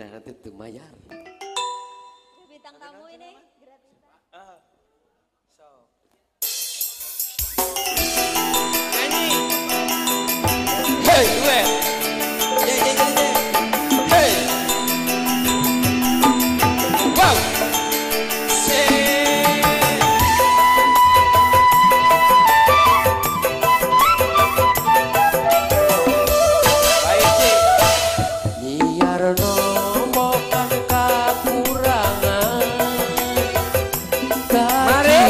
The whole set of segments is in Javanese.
ara itumayayar.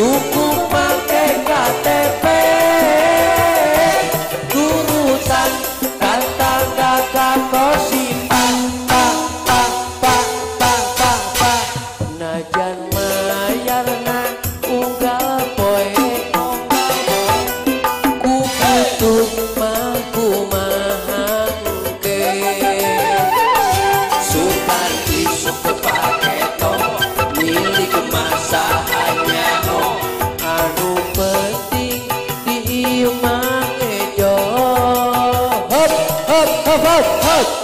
cukup pakai KTP turutan kata kata kau simpan pa pa pa pa pa 吼！